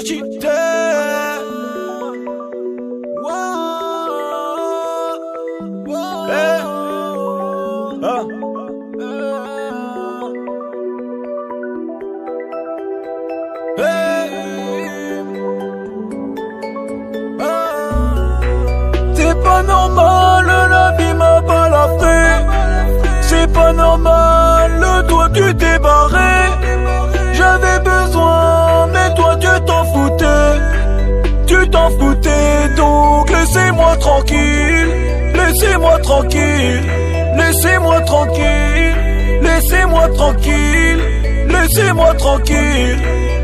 she dead. Tranquille. Laissez-moi tranquille. Laissez-moi tranquille. Laissez-moi tranquille.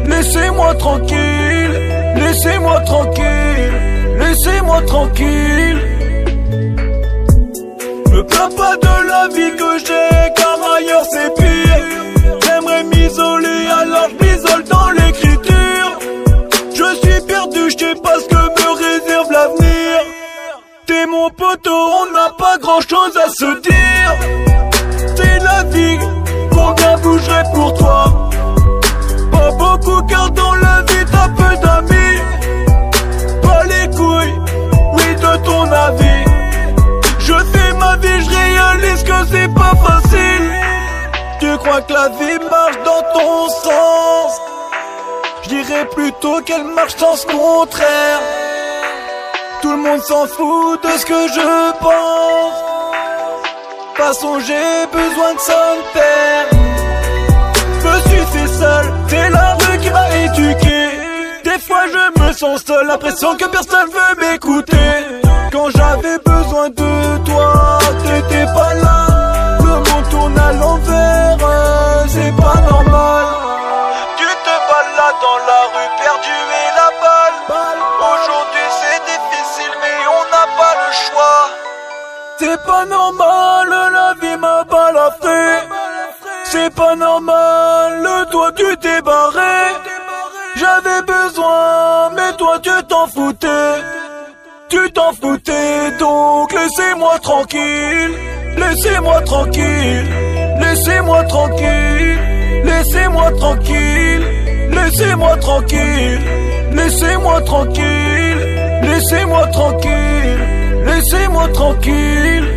Laissez-moi tranquille. Laissez-moi tranquille. Laissez-moi tranquille. Me plains pas de la vie que j'ai, T'es mon poteau, on n'a pas grand chose à se dire. C'est la vie, combien bougerait pour toi? Pas beaucoup, car dans la vie t'as peu d'amis. Pas les couilles, oui, de ton avis. Je fais ma vie, je réalise que c'est pas facile. Tu crois que la vie marche dans ton sens? Je dirais plutôt qu'elle marche dans ce contraire. Tout le monde s'en fout de ce que je pense. De toute j'ai besoin de père. Je suis fait seul, c'est la rue qui m'a éduqué. Des fois, je me sens seul, l'impression que personne veut m'écouter. Quand j'avais besoin de toi, t'étais pas là. C'est pas normal, la vie m'a balafré. C'est pas normal, toi tu t'es barré. J'avais besoin, mais toi tu t'en foutais. Tu t'en foutais, donc laissez-moi tranquille. Laissez-moi tranquille. Laissez-moi tranquille. Laissez-moi tranquille. Laissez-moi tranquille. Laissez-moi tranquille. Laissez-moi tranquille. Laissez-moi tranquille.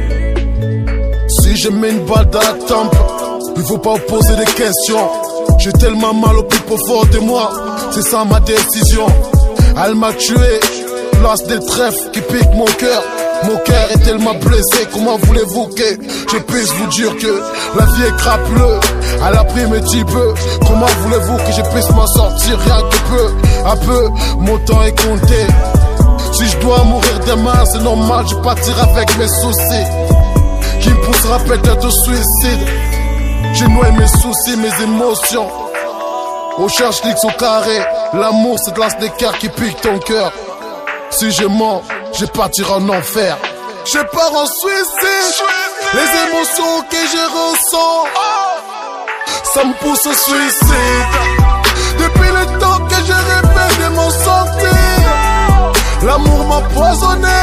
Si je mets une balle dans la tempe, il faut pas poser des questions. J'ai tellement mal au plus profond de moi, c'est ça ma décision. Elle m'a tué, place des trèfles qui piquent mon cœur. Mon cœur est tellement blessé, comment voulez-vous que je puisse vous dire que la vie est crapuleuse Elle a pris mes petits peu, comment voulez-vous que je puisse m'en sortir? Rien que peu À peu, mon temps est compté. Si je dois mourir demain, c'est normal, je partirai avec mes soucis qui me poussera peut-être au suicide? J'ai noyé mes soucis, mes émotions. On cherche l'X au carré. L'amour, c'est de l'as d'écart qui pique ton cœur. Si je mens, je partirai en enfer. Je pars en suicide. Les émotions que je ressens, ça me pousse au suicide. Depuis le temps que je rêvais de m'en sortir, l'amour m'a poisonné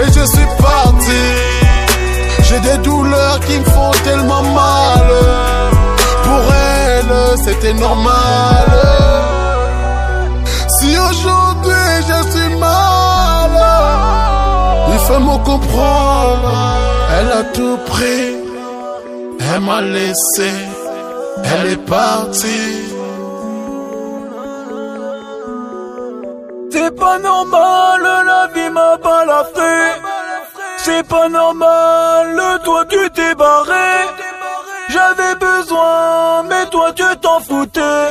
et je suis parti. J'ai des douleurs qui me font tellement mal. Pour elle, c'était normal. Si aujourd'hui je suis mal, il faut me comprendre. Elle a tout pris, elle m'a laissé, elle est partie. C'est pas normal, la vie m'a balafré. C'est pas normal, toi tu t'es barré. J'avais besoin, mais toi tu t'en foutais.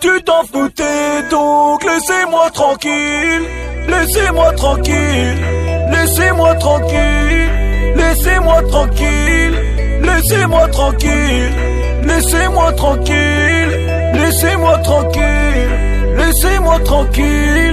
Tu t'en foutais, donc laissez-moi tranquille. Laissez-moi tranquille. Laissez-moi tranquille. Laissez-moi tranquille. Laissez-moi tranquille. Laissez-moi tranquille. Laissez-moi tranquille. Laissez-moi tranquille.